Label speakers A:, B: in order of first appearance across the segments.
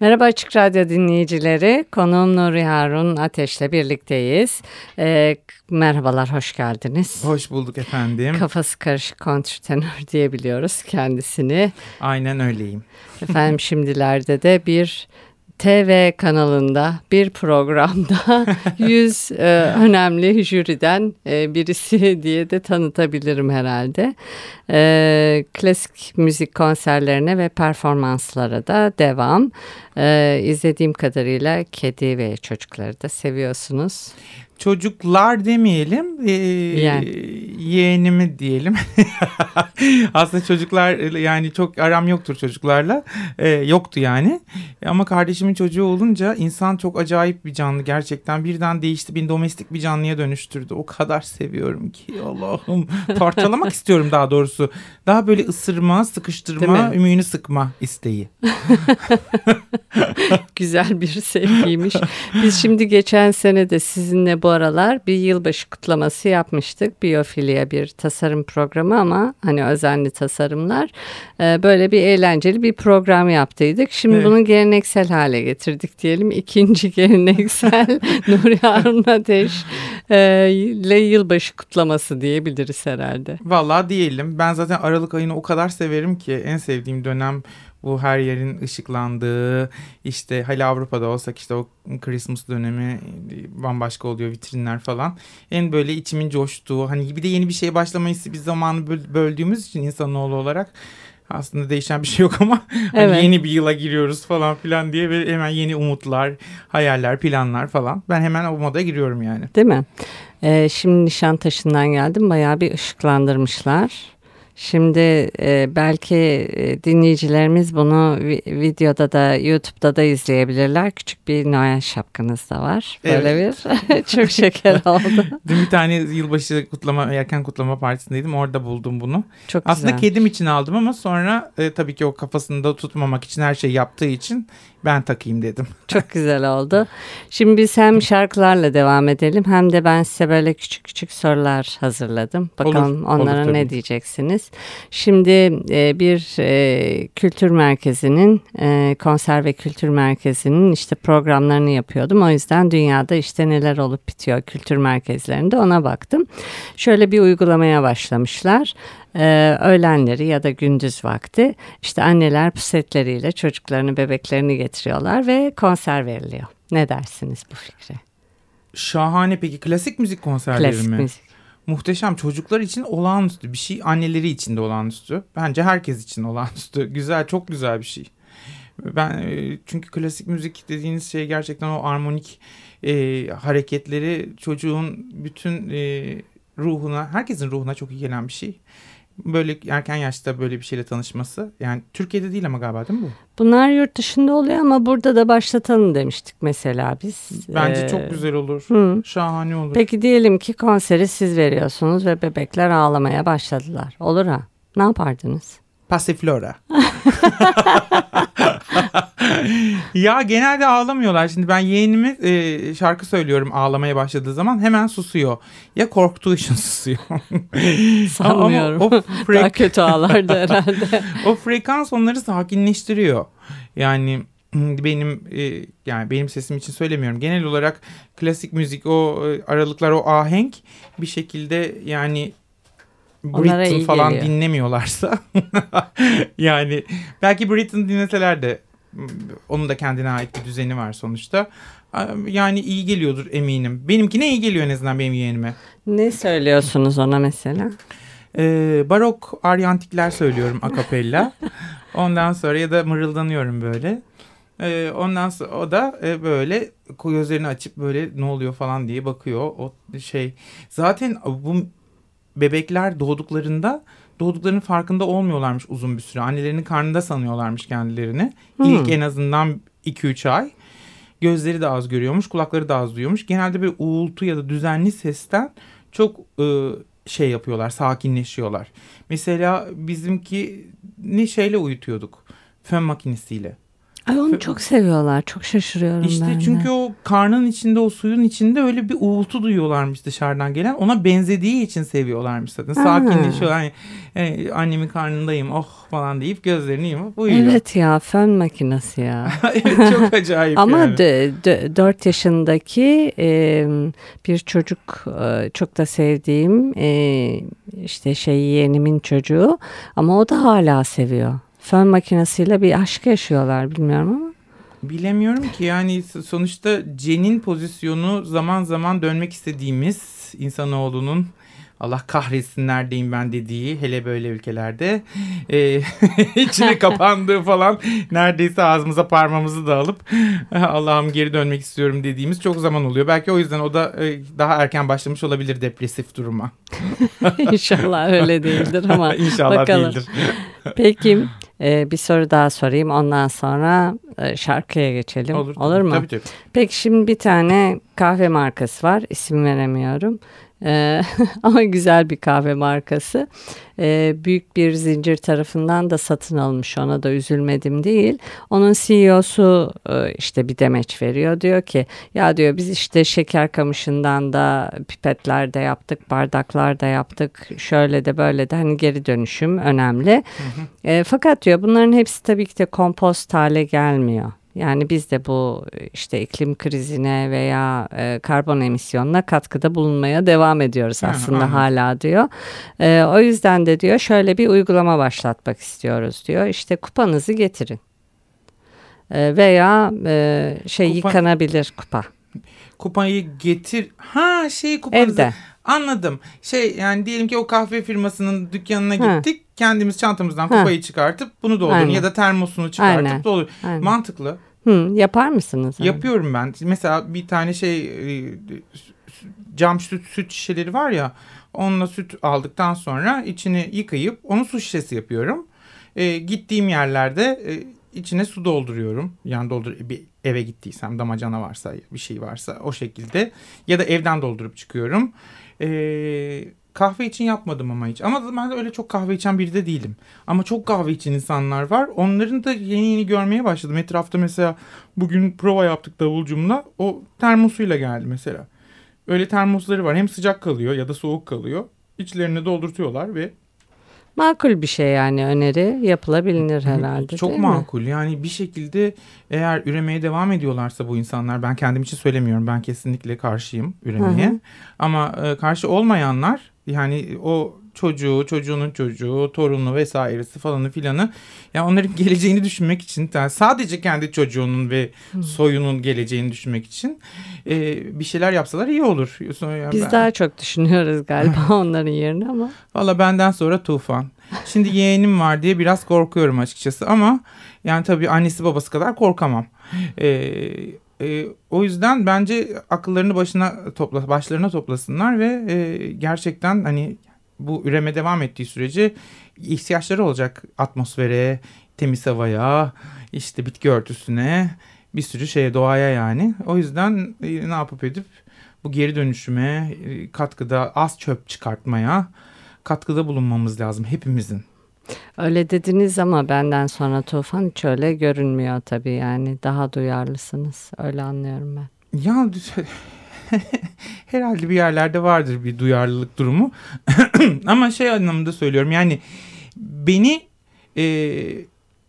A: Merhaba Açık Radyo dinleyicileri. Konuğum Nuri Harun Ateş'le birlikteyiz. Ee, merhabalar, hoş geldiniz.
B: Hoş bulduk efendim.
A: Kafası karışık kontrtenör diyebiliyoruz kendisini.
B: Aynen öyleyim.
A: Efendim şimdilerde de bir TV kanalında bir programda yüz e, önemli jüriden e, birisi diye de tanıtabilirim herhalde. E, klasik müzik konserlerine ve performanslara da devam. E, izlediğim kadarıyla kedi ve çocukları da seviyorsunuz
B: çocuklar demeyelim e, yeğenimi diyelim. Aslında çocuklar yani çok aram yoktur çocuklarla. E, yoktu yani. Ama kardeşimin çocuğu olunca insan çok acayip bir canlı gerçekten. Birden değişti. Bir domestik bir canlıya dönüştürdü. O kadar seviyorum ki Allah'ım. Parçalamak istiyorum daha doğrusu. Daha böyle ısırma, sıkıştırma, ümüğünü sıkma isteği.
A: Güzel bir sevgiymiş. Biz şimdi geçen sene de sizinle bu aralar bir yılbaşı kutlaması yapmıştık. Biyofilya bir tasarım programı ama hani özenli tasarımlar. Ee, böyle bir eğlenceli bir program yaptıydık. Şimdi evet. bunu geleneksel hale getirdik diyelim. İkinci geleneksel Nuri Harun Ateş e, ile yılbaşı kutlaması diyebiliriz herhalde.
B: Vallahi diyelim. Ben zaten Aralık ayını o kadar severim ki en sevdiğim dönem bu her yerin ışıklandığı işte hali Avrupa'da olsak işte o Christmas dönemi bambaşka oluyor vitrinler falan. En böyle içimin coştuğu hani bir de yeni bir şeye başlamayı biz zamanı böldüğümüz için insanoğlu olarak aslında değişen bir şey yok ama hani evet. hani yeni bir yıla giriyoruz falan filan diye ve hemen yeni umutlar, hayaller, planlar falan. Ben hemen o moda giriyorum yani.
A: Değil mi? Ee, şimdi Nişantaşı'ndan geldim. Bayağı bir ışıklandırmışlar. Şimdi e, belki e, dinleyicilerimiz bunu videoda da YouTube'da da izleyebilirler. Küçük bir Noel şapkanız da var. Böyle evet. bir çok şeker oldu.
B: Dün bir tane yılbaşı kutlama, erken kutlama partisindeydim. Orada buldum bunu. Çok Aslında güzel. kedim için aldım ama sonra e, tabii ki o kafasında tutmamak için her şey yaptığı için ben takayım dedim.
A: Çok güzel oldu. Şimdi biz hem şarkılarla devam edelim hem de ben size böyle küçük küçük sorular hazırladım. Bakalım olur, onlara olur, ne diyeceksiniz. Şimdi e, bir e, kültür merkezinin e, konser ve kültür merkezinin işte programlarını yapıyordum. O yüzden dünyada işte neler olup bitiyor kültür merkezlerinde ona baktım. Şöyle bir uygulamaya başlamışlar e, öğlenleri ya da gündüz vakti işte anneler pusetleriyle çocuklarını bebeklerini getiriyorlar ve konser veriliyor. Ne dersiniz bu fikre?
B: Şahane peki klasik müzik konserleri
A: klasik
B: mi?
A: Müzik.
B: Muhteşem çocuklar için olağanüstü bir şey anneleri için de olağanüstü bence herkes için olağanüstü güzel çok güzel bir şey. Ben e, çünkü klasik müzik dediğiniz şey gerçekten o armonik e, hareketleri çocuğun bütün e, ruhuna herkesin ruhuna çok iyi gelen bir şey böyle erken yaşta böyle bir şeyle tanışması. Yani Türkiye'de değil ama galiba değil mi bu?
A: Bunlar yurt dışında oluyor ama burada da başlatalım demiştik mesela biz.
B: Bence ee, çok güzel olur. Hı. Şahane olur.
A: Peki diyelim ki konseri siz veriyorsunuz ve bebekler ağlamaya başladılar. Olur ha. Ne yapardınız?
B: Passiflora. ya genelde ağlamıyorlar. Şimdi ben yeğenimi e, şarkı söylüyorum ağlamaya başladığı zaman hemen susuyor. Ya korktuğu için susuyor.
A: Sanmıyorum. Ama o frek... Daha kötü ağlardı herhalde.
B: o frekans onları sakinleştiriyor. Yani benim e, yani benim sesim için söylemiyorum. Genel olarak klasik müzik o e, aralıklar o ahenk bir şekilde yani Britain falan geliyor. dinlemiyorlarsa yani belki Britain dinleseler de onun da kendine ait bir düzeni var sonuçta. Yani iyi geliyordur eminim. Benimkine iyi geliyor en azından benim yeğenime.
A: Ne söylüyorsunuz ona mesela?
B: Ee, barok aryantikler söylüyorum akapella. Ondan sonra ya da mırıldanıyorum böyle. Ee, ondan sonra o da e, böyle gözlerini açıp böyle ne oluyor falan diye bakıyor. O şey zaten bu bebekler doğduklarında doğduklarının farkında olmuyorlarmış uzun bir süre. Annelerinin karnında sanıyorlarmış kendilerini. Hmm. İlk en azından 2-3 ay. Gözleri de az görüyormuş, kulakları da az duyuyormuş. Genelde bir uğultu ya da düzenli sesten çok e, şey yapıyorlar, sakinleşiyorlar. Mesela bizimki ne şeyle uyutuyorduk. Fön makinesiyle.
A: Ay onu çok seviyorlar. Çok şaşırıyorum
B: işte
A: ben
B: çünkü o karnın içinde o suyun içinde öyle bir uğultu duyuyorlarmış dışarıdan gelen. Ona benzediği için seviyorlarmış zaten. Sakinleşiyorlar. Yani, yani annemin karnındayım oh falan deyip gözlerini yumup uyuyor.
A: Evet ya fön makinesi ya.
B: evet çok acayip
A: Ama
B: yani.
A: 4 yaşındaki e, bir çocuk e, çok da sevdiğim e, işte şey yeğenimin çocuğu ama o da hala seviyor fön makinesiyle bir aşk yaşıyorlar bilmiyorum ama.
B: Bilemiyorum ki yani sonuçta cenin pozisyonu zaman zaman dönmek istediğimiz insanoğlunun Allah kahretsin neredeyim ben dediği hele böyle ülkelerde e, içine kapandığı falan neredeyse ağzımıza parmağımızı da alıp Allah'ım geri dönmek istiyorum dediğimiz çok zaman oluyor. Belki o yüzden o da e, daha erken başlamış olabilir depresif duruma.
A: İnşallah öyle değildir ama
B: İnşallah
A: bakalım.
B: değildir.
A: Peki ee, bir soru daha sorayım. Ondan sonra e, şarkıya geçelim. Olur, Olur mu?
B: Tabii tabii.
A: Peki şimdi bir tane kahve markası var. İsim veremiyorum. Ee, ama güzel bir kahve markası. Ee, büyük bir zincir tarafından da satın almış ona da üzülmedim değil. Onun CEO'su e, işte bir demeç veriyor. Diyor ki ya diyor biz işte şeker kamışından da pipetler de yaptık, bardaklar da yaptık. Şöyle de böyle de hani geri dönüşüm önemli. Hı hı. E, fakat diyor bunların hepsi tabii ki de kompost hale gelmiyor. Yani biz de bu işte iklim krizine veya e, karbon emisyonuna katkıda bulunmaya devam ediyoruz aslında hala diyor. E, o yüzden de diyor şöyle bir uygulama başlatmak istiyoruz diyor. İşte kupanızı getirin. E, veya e, şey Kupa, yıkanabilir kupa.
B: Kupayı getir. Ha şey kupanızı.
A: Evde.
B: Anladım. Şey yani diyelim ki o kahve firmasının dükkanına gittik. Ha. Kendimiz çantamızdan kupayı ha. çıkartıp bunu doldurun ya da termosunu çıkartıp Aynen. doldur. Aynen. Mantıklı.
A: Hı, yapar mısınız?
B: Yani? Yapıyorum ben. Mesela bir tane şey e, cam süt, süt şişeleri var ya onunla süt aldıktan sonra içini yıkayıp onu su şişesi yapıyorum. E, gittiğim yerlerde e, içine su dolduruyorum. Yani doldur bir eve gittiysem damacana varsa bir şey varsa o şekilde ya da evden doldurup çıkıyorum. Eee Kahve için yapmadım ama hiç. Ama ben de öyle çok kahve içen biri de değilim. Ama çok kahve için insanlar var. Onların da yeni yeni görmeye başladım. Etrafta mesela bugün prova yaptık davulcumla. O termosuyla geldi mesela. Öyle termosları var. Hem sıcak kalıyor ya da soğuk kalıyor. İçlerine doldurtuyorlar ve
A: Makul bir şey yani öneri yapılabilir herhalde.
B: Çok makul mi? yani bir şekilde eğer üremeye devam ediyorlarsa bu insanlar ben kendim için söylemiyorum ben kesinlikle karşıyım üremeye. Hı hı. Ama e, karşı olmayanlar yani o çocuğu, çocuğunun çocuğu, torunu vesairesi falanı filanı. Yani onların geleceğini düşünmek için yani sadece kendi çocuğunun ve soyunun geleceğini düşünmek için e, bir şeyler yapsalar iyi olur.
A: Yani Biz ben... daha çok düşünüyoruz galiba onların yerine ama.
B: Valla benden sonra tufan. Şimdi yeğenim var diye biraz korkuyorum açıkçası ama yani tabii annesi babası kadar korkamam. Eee e, o yüzden bence akıllarını başına topla, başlarına toplasınlar ve e, gerçekten hani bu üreme devam ettiği sürece ihtiyaçları olacak atmosfere, temiz havaya, işte bitki örtüsüne, bir sürü şeye doğaya yani. O yüzden e, ne yapıp edip bu geri dönüşüme, e, katkıda az çöp çıkartmaya katkıda bulunmamız lazım hepimizin.
A: Öyle dediniz ama benden sonra Tufan hiç öyle görünmüyor tabii yani daha duyarlısınız öyle anlıyorum ben.
B: Ya herhalde bir yerlerde vardır bir duyarlılık durumu ama şey anlamında söylüyorum yani beni e,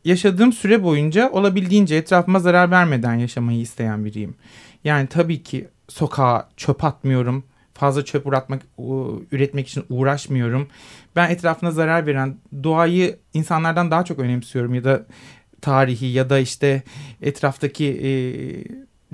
B: yaşadığım süre boyunca olabildiğince etrafıma zarar vermeden yaşamayı isteyen biriyim. Yani tabii ki sokağa çöp atmıyorum fazla çöp üretmek, üretmek için uğraşmıyorum. Ben etrafına zarar veren doğayı insanlardan daha çok önemsiyorum ya da tarihi ya da işte etraftaki e,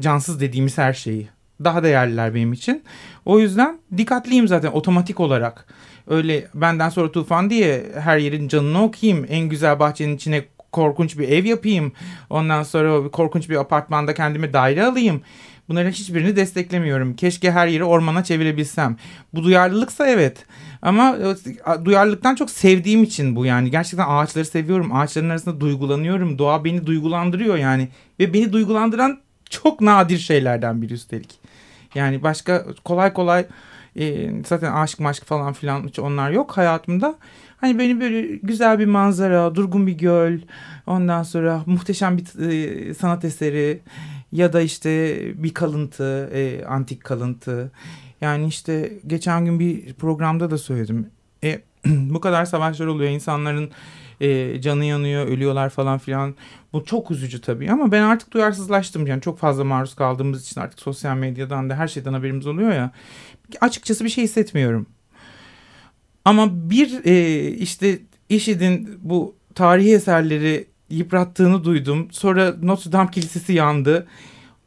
B: cansız dediğimiz her şeyi. Daha değerliler benim için. O yüzden dikkatliyim zaten otomatik olarak. Öyle benden sonra tufan diye her yerin canını okuyayım. En güzel bahçenin içine korkunç bir ev yapayım. Ondan sonra korkunç bir apartmanda kendime daire alayım. Bunların hiçbirini desteklemiyorum. Keşke her yeri ormana çevirebilsem. Bu duyarlılıksa evet. Ama duyarlılıktan çok sevdiğim için bu yani. Gerçekten ağaçları seviyorum. Ağaçların arasında duygulanıyorum. Doğa beni duygulandırıyor yani. Ve beni duygulandıran çok nadir şeylerden biri üstelik. Yani başka kolay kolay e, zaten aşk maşk falan filan hiç onlar yok hayatımda. Hani beni böyle güzel bir manzara, durgun bir göl, ondan sonra muhteşem bir e, sanat eseri ya da işte bir kalıntı, e, antik kalıntı. Yani işte geçen gün bir programda da söyledim. E, bu kadar savaşlar oluyor, insanların e, canı yanıyor, ölüyorlar falan filan. Bu çok üzücü tabii ama ben artık duyarsızlaştım. Yani çok fazla maruz kaldığımız için artık sosyal medyadan da her şeyden haberimiz oluyor ya. Açıkçası bir şey hissetmiyorum. Ama bir e, işte IŞİD'in bu tarihi eserleri yıprattığını duydum. Sonra Notre Dame Kilisesi yandı.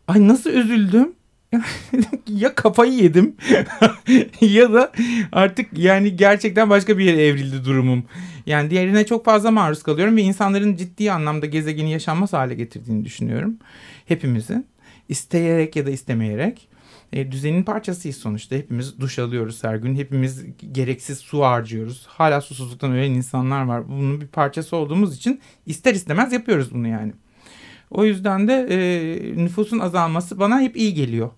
B: Ay nasıl üzüldüm. ya kafayı yedim ya da artık yani gerçekten başka bir yere evrildi durumum. Yani diğerine çok fazla maruz kalıyorum ve insanların ciddi anlamda gezegeni yaşanmaz hale getirdiğini düşünüyorum. Hepimizin isteyerek ya da istemeyerek e, düzenin parçasıyız sonuçta. Hepimiz duş alıyoruz her gün. Hepimiz gereksiz su harcıyoruz. Hala susuzluktan ölen insanlar var. Bunun bir parçası olduğumuz için ister istemez yapıyoruz bunu yani. O yüzden de e, nüfusun azalması bana hep iyi geliyor.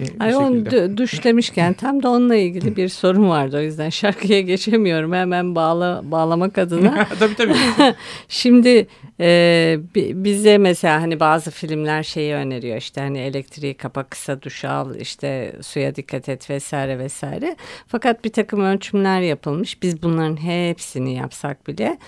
A: E, Ay on duş demişken tam da onunla ilgili bir sorun vardı o yüzden şarkıya geçemiyorum hemen bağla bağlamak adına.
B: tabii tabii.
A: Şimdi e, bize mesela hani bazı filmler şeyi öneriyor işte hani elektriği kapa kısa duş al işte suya dikkat et vesaire vesaire. Fakat bir takım ölçümler yapılmış biz bunların hepsini yapsak bile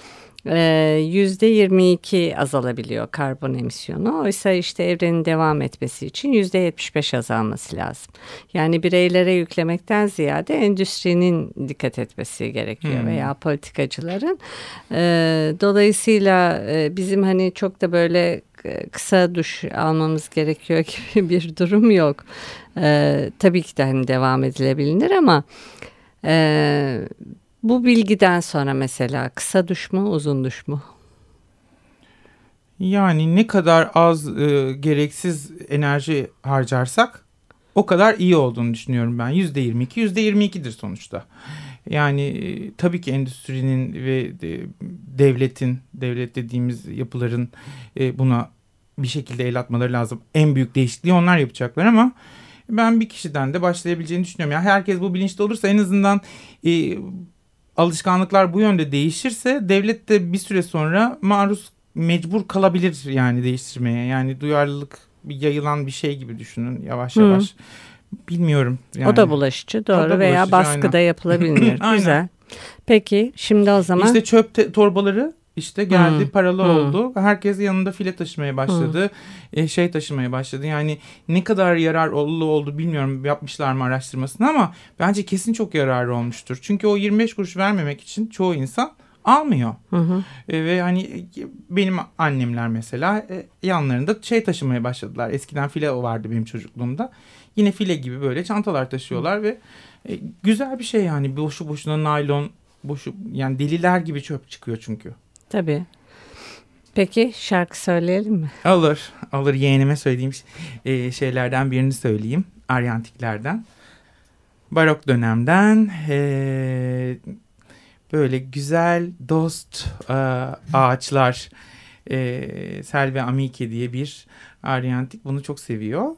A: %22 azalabiliyor karbon emisyonu. Oysa işte evrenin devam etmesi için yüzde 75 azalması lazım. Yani bireylere yüklemekten ziyade endüstrinin dikkat etmesi gerekiyor hmm. veya politikacıların. Ee, dolayısıyla e, bizim hani çok da böyle e, kısa duş almamız gerekiyor gibi bir durum yok. Ee, tabii ki de hani devam edilebilir ama e, bu bilgiden sonra mesela kısa duş mu uzun duş mu?
B: Yani ne kadar az e, gereksiz enerji harcarsak o kadar iyi olduğunu düşünüyorum ben. Yüzde yirmi iki, yüzde yirmi ikidir sonuçta. Yani e, tabii ki endüstrinin ve de, devletin, devlet dediğimiz yapıların e, buna bir şekilde el atmaları lazım. En büyük değişikliği onlar yapacaklar ama ben bir kişiden de başlayabileceğini düşünüyorum. Yani herkes bu bilinçli olursa en azından e, alışkanlıklar bu yönde değişirse devlet de bir süre sonra maruz mecbur kalabilir yani değiştirmeye. Yani duyarlılık bir yayılan bir şey gibi düşünün yavaş yavaş. Hı. Bilmiyorum.
A: Yani. O da bulaşıcı doğru da veya baskıda aynen. yapılabilir. Güzel. Peki şimdi o zaman.
B: İşte çöp torbaları işte geldi hmm. paralı hmm. oldu. Herkes yanında file taşımaya başladı. Hmm. E, şey taşımaya başladı. Yani ne kadar yarar oldu oldu bilmiyorum yapmışlar mı araştırmasını ama bence kesin çok yararlı olmuştur. Çünkü o 25 kuruş vermemek için çoğu insan almıyor. Hı hı. E, ve hani e, benim annemler mesela e, yanlarında şey taşımaya başladılar. Eskiden file vardı benim çocukluğumda. Yine file gibi böyle çantalar taşıyorlar hı. ve e, güzel bir şey yani boşu boşuna naylon boşu yani deliler gibi çöp çıkıyor çünkü.
A: Tabii. Peki şarkı söyleyelim mi?
B: Olur. Olur yeğenime söylediğim e, şeylerden birini söyleyeyim. Aryantiklerden. Barok dönemden e, böyle güzel dost e, ağaçlar e, Selve Amike diye bir Aryantik bunu çok seviyor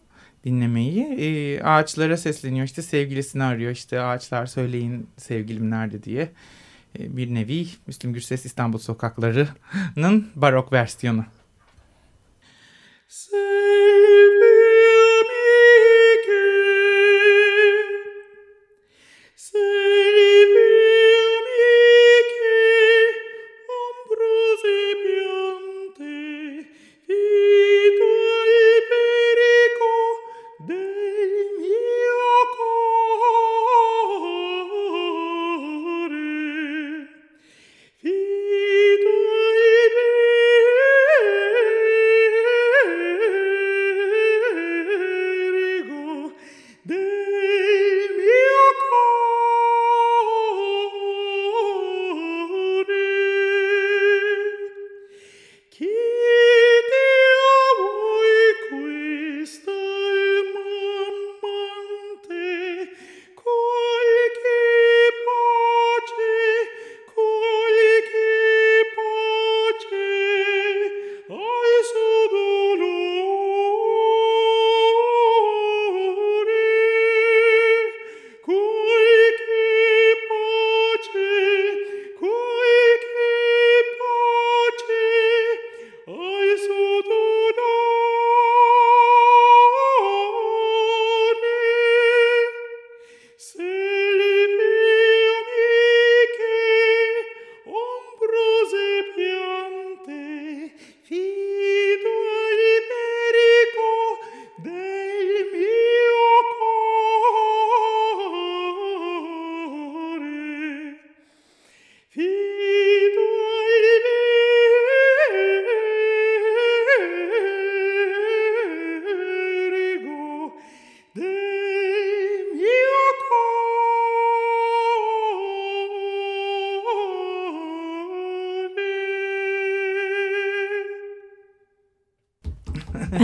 B: dinlemeyi. Ağaçlara sesleniyor işte sevgilisini arıyor işte ağaçlar söyleyin sevgilim nerede diye. E, bir nevi Müslüm Gürses İstanbul sokaklarının barok versiyonu.
A: Sevdiğimi ki, sevdiğimi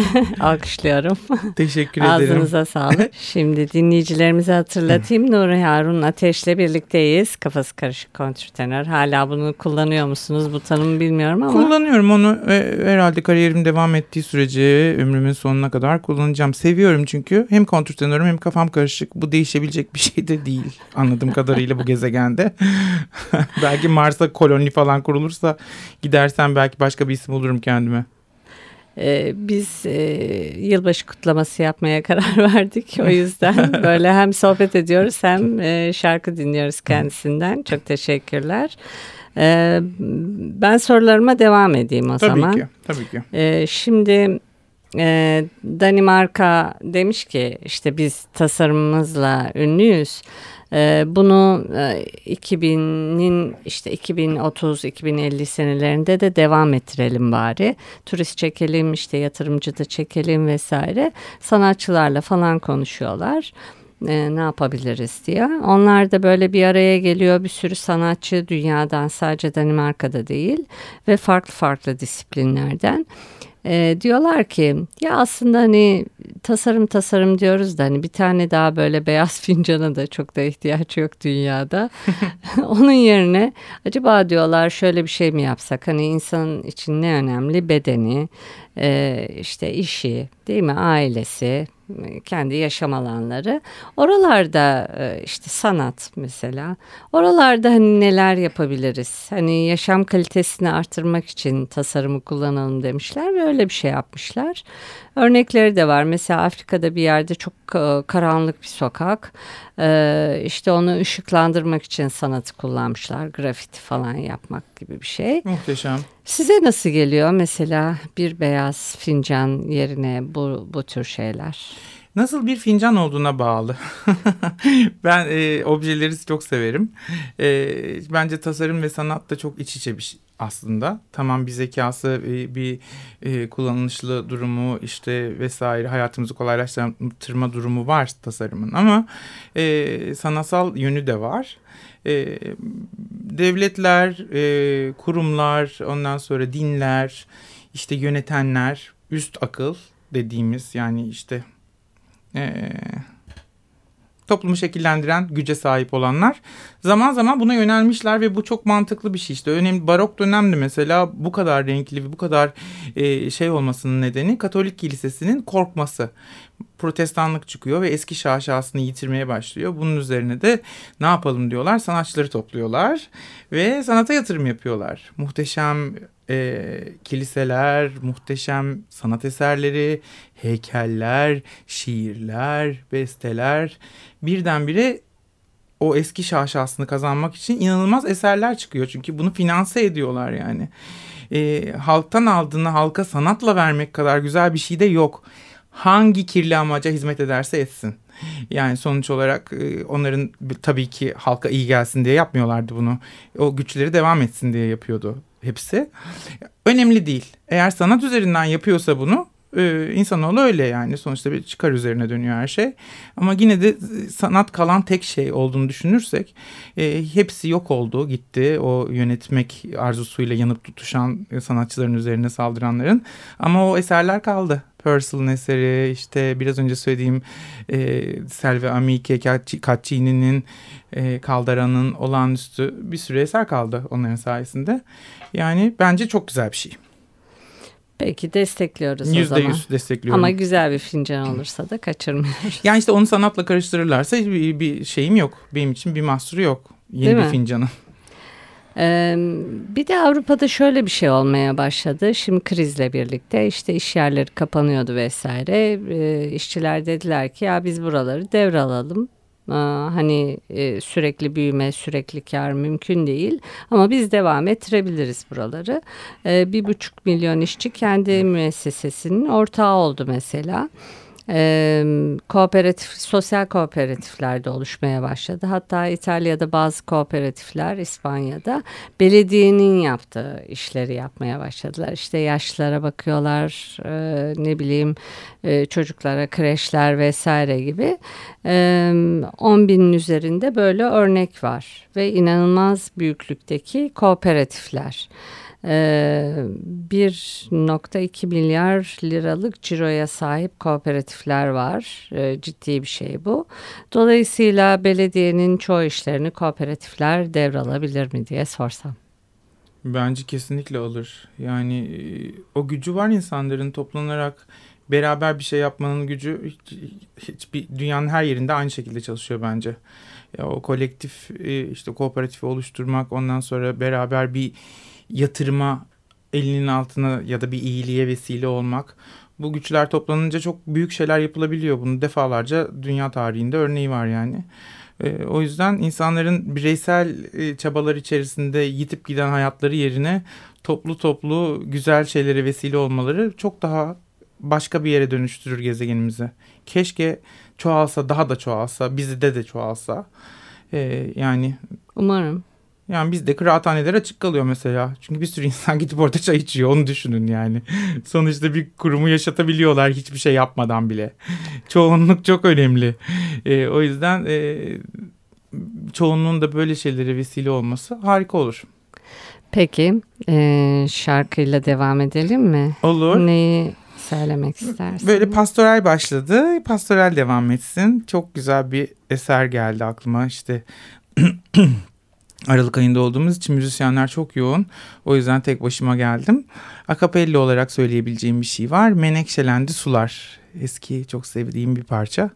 A: Alkışlıyorum.
B: Teşekkür ederim.
A: Ağzınıza sağlık. Şimdi dinleyicilerimize hatırlatayım. Nuri Harun Ateş'le birlikteyiz. Kafası karışık kontrtenör. Hala bunu kullanıyor musunuz? Bu tanımı bilmiyorum ama.
B: Kullanıyorum onu. Herhalde kariyerim devam ettiği sürece ömrümün sonuna kadar kullanacağım. Seviyorum çünkü hem kontrtenörüm hem kafam karışık. Bu değişebilecek bir şey de değil anladığım kadarıyla bu gezegende. belki Mars'a koloni falan kurulursa gidersem belki başka bir isim bulurum kendime.
A: Ee, biz e, yılbaşı kutlaması yapmaya karar verdik. O yüzden böyle hem sohbet ediyoruz hem e, şarkı dinliyoruz kendisinden. Çok teşekkürler. Ee, ben sorularıma devam edeyim o
B: tabii
A: zaman.
B: Tabii ki. Tabii ki.
A: Ee, şimdi e, Danimarka demiş ki işte biz tasarımımızla ünlüyüz. Ee, bunu 2000'in e, işte 2030-2050 senelerinde de devam ettirelim bari. Turist çekelim işte yatırımcı da çekelim vesaire. Sanatçılarla falan konuşuyorlar. Ee, ne yapabiliriz diye. Onlar da böyle bir araya geliyor bir sürü sanatçı dünyadan sadece Danimarka'da değil ve farklı farklı disiplinlerden. E, diyorlar ki ya aslında hani tasarım tasarım diyoruz da hani bir tane daha böyle beyaz fincana da çok da ihtiyaç yok dünyada. Onun yerine acaba diyorlar şöyle bir şey mi yapsak? Hani insanın için ne önemli? Bedeni e, işte işi değil mi ailesi kendi yaşam alanları. Oralarda e, işte sanat mesela. Oralarda hani neler yapabiliriz? Hani yaşam kalitesini artırmak için tasarımı kullanalım demişler ve öyle bir şey yapmışlar. Örnekleri de var. Mesela Afrika'da bir yerde çok e, karanlık bir sokak. E, işte onu ışıklandırmak için sanatı kullanmışlar. Grafiti falan yapmak gibi bir şey.
B: Muhteşem.
A: Size nasıl geliyor mesela bir beyaz fincan yerine bu, bu tür şeyler?
B: Nasıl bir fincan olduğuna bağlı. ben e, objeleri çok severim. E, bence tasarım ve sanat da çok iç içe bir şey aslında. Tamam bir zekası, bir, bir e, kullanışlı durumu işte vesaire hayatımızı kolaylaştırma durumu var tasarımın ama e, sanatsal yönü de var. E, devletler, e, kurumlar, ondan sonra dinler, işte yönetenler, üst akıl dediğimiz yani işte e, toplumu şekillendiren güce sahip olanlar zaman zaman buna yönelmişler ve bu çok mantıklı bir şey işte önemli barok dönemde mesela bu kadar renkli ve bu kadar e, şey olmasının nedeni Katolik kilisesinin korkması protestanlık çıkıyor ve eski şaşasını yitirmeye başlıyor. Bunun üzerine de ne yapalım diyorlar sanatçıları topluyorlar ve sanata yatırım yapıyorlar. Muhteşem e, kiliseler, muhteşem sanat eserleri, heykeller, şiirler, besteler birdenbire o eski şaşasını kazanmak için inanılmaz eserler çıkıyor. Çünkü bunu finanse ediyorlar yani. E, halktan aldığını halka sanatla vermek kadar güzel bir şey de yok. Hangi kirli amaca hizmet ederse etsin. Yani sonuç olarak e, onların tabii ki halka iyi gelsin diye yapmıyorlardı bunu. O güçleri devam etsin diye yapıyordu hepsi. Önemli değil. Eğer sanat üzerinden yapıyorsa bunu e, insanoğlu öyle yani sonuçta bir çıkar üzerine dönüyor her şey. Ama yine de sanat kalan tek şey olduğunu düşünürsek e, hepsi yok oldu gitti o yönetmek arzusuyla yanıp tutuşan sanatçıların üzerine saldıranların ama o eserler kaldı. Purcell'ın eseri işte biraz önce söylediğim e, Selve Amike Caccini'nin e, Caldera'nın olağanüstü bir sürü eser kaldı onların sayesinde. Yani bence çok güzel bir şey.
A: Peki destekliyoruz
B: %100
A: o zaman.
B: %100 destekliyorum.
A: Ama güzel bir fincan olursa da kaçırmıyoruz.
B: Yani işte onu sanatla karıştırırlarsa bir, bir şeyim yok. Benim için bir mahsuru yok. Yeni Değil bir mi? fincanın.
A: Ee, bir de Avrupa'da şöyle bir şey olmaya başladı. Şimdi krizle birlikte işte iş yerleri kapanıyordu vesaire. Ee, işçiler dediler ki ya biz buraları devralalım. Hani e, sürekli büyüme, sürekli kar mümkün değil. Ama biz devam ettirebiliriz buraları. Ee, bir buçuk milyon işçi kendi müessesesinin ortağı oldu mesela e, kooperatif, sosyal kooperatifler de oluşmaya başladı. Hatta İtalya'da bazı kooperatifler, İspanya'da belediyenin yaptığı işleri yapmaya başladılar. İşte yaşlılara bakıyorlar, e, ne bileyim e, çocuklara kreşler vesaire gibi. E, 10 binin üzerinde böyle örnek var ve inanılmaz büyüklükteki kooperatifler. 1.2 milyar liralık ciroya sahip kooperatifler var. Ee, ciddi bir şey bu. Dolayısıyla belediyenin çoğu işlerini kooperatifler devralabilir mi diye sorsam.
B: Bence kesinlikle alır. Yani e, o gücü var insanların toplanarak beraber bir şey yapmanın gücü hiç, hiçbir dünyanın her yerinde aynı şekilde çalışıyor bence. Ya o kolektif e, işte kooperatifi oluşturmak ondan sonra beraber bir yatırıma elinin altına ya da bir iyiliğe vesile olmak. Bu güçler toplanınca çok büyük şeyler yapılabiliyor. Bunu defalarca dünya tarihinde örneği var yani. E, o yüzden insanların bireysel e, çabalar içerisinde yitip giden hayatları yerine toplu toplu güzel şeylere vesile olmaları çok daha başka bir yere dönüştürür gezegenimizi. Keşke çoğalsa daha da çoğalsa bizi de de çoğalsa. E, yani
A: umarım.
B: Yani bizde kıraathaneler açık kalıyor mesela. Çünkü bir sürü insan gidip orada çay içiyor onu düşünün yani. Sonuçta bir kurumu yaşatabiliyorlar hiçbir şey yapmadan bile. Çoğunluk çok önemli. E, o yüzden e, çoğunluğun da böyle şeylere vesile olması harika olur.
A: Peki e, şarkıyla devam edelim mi?
B: Olur.
A: Neyi söylemek istersin?
B: Böyle pastoral başladı. Pastoral devam etsin. Çok güzel bir eser geldi aklıma. İşte Aralık ayında olduğumuz için müzisyenler çok yoğun. O yüzden tek başıma geldim. Akapelli olarak söyleyebileceğim bir şey var. Menekşelendi sular. Eski çok sevdiğim bir parça.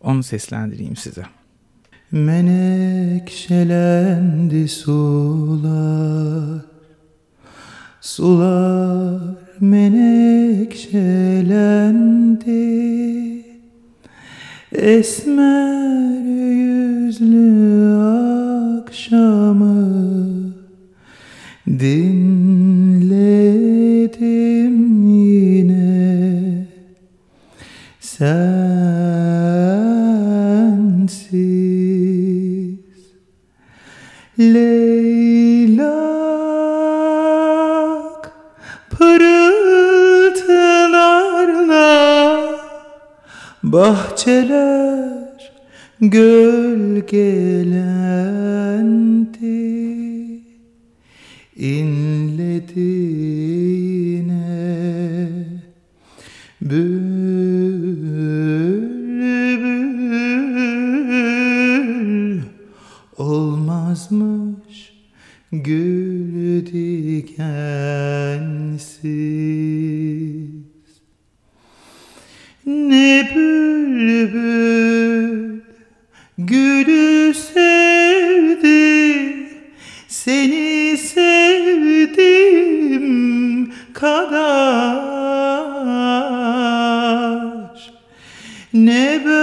B: Onu seslendireyim size. Menekşelendi sular Sular menekşelendi Esmer yüzlü akşamı dinledim yine. Sensiz leylak pırıltılarla bahçeler gölgelendi inledi kadar. Ne böyle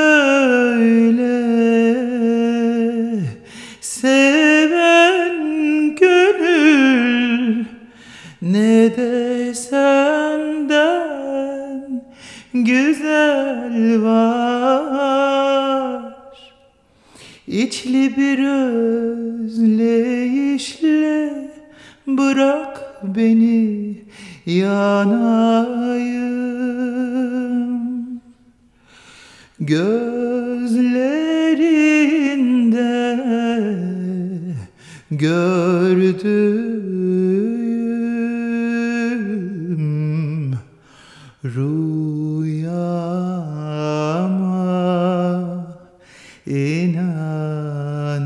B: inanayım.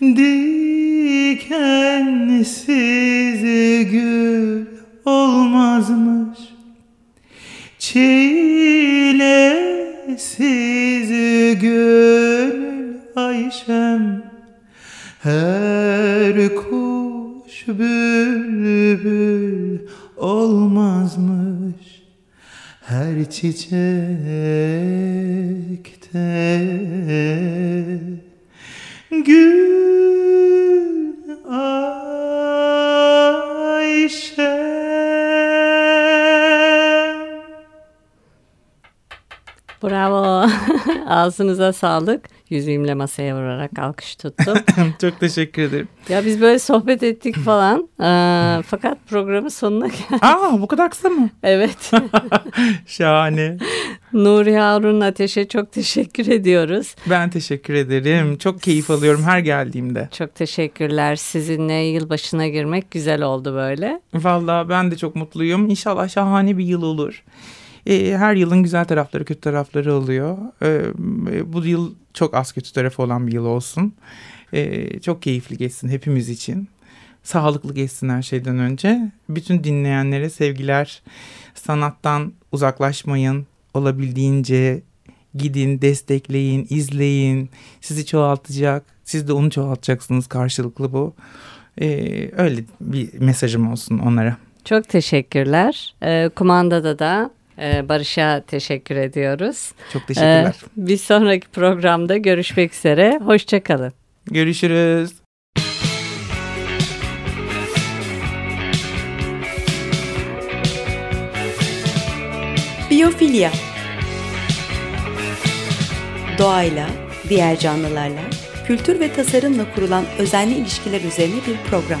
B: Dikensiz çiçekte gül Ayşem
A: Bravo. Ağzınıza sağlık. Yüzüğümle masaya vurarak alkış tuttum.
B: Çok teşekkür ederim.
A: Ya biz böyle sohbet ettik falan. Ee, fakat programın sonuna geldik.
B: Aa bu kadar kısa mı?
A: Evet.
B: Şahane.
A: Nuri Harun Ateş'e çok teşekkür ediyoruz.
B: Ben teşekkür ederim. Çok keyif alıyorum her geldiğimde.
A: Çok teşekkürler. Sizinle yılbaşına girmek güzel oldu böyle.
B: Vallahi ben de çok mutluyum. İnşallah şahane bir yıl olur. Ee, her yılın güzel tarafları, kötü tarafları oluyor. Ee, bu yıl çok az kötü tarafı olan bir yıl olsun. Ee, çok keyifli geçsin hepimiz için. Sağlıklı geçsin her şeyden önce. Bütün dinleyenlere sevgiler. Sanattan uzaklaşmayın. Olabildiğince gidin, destekleyin, izleyin. Sizi çoğaltacak. Siz de onu çoğaltacaksınız karşılıklı bu. Ee, öyle bir mesajım olsun onlara.
A: Çok teşekkürler. Ee, kumandada da e, Barış'a teşekkür ediyoruz.
B: Çok teşekkürler. Ee,
A: bir sonraki programda görüşmek üzere. Hoşçakalın.
B: Görüşürüz.
C: Biyofilya Doğayla, diğer canlılarla, kültür ve tasarımla kurulan özenli ilişkiler üzerine bir program.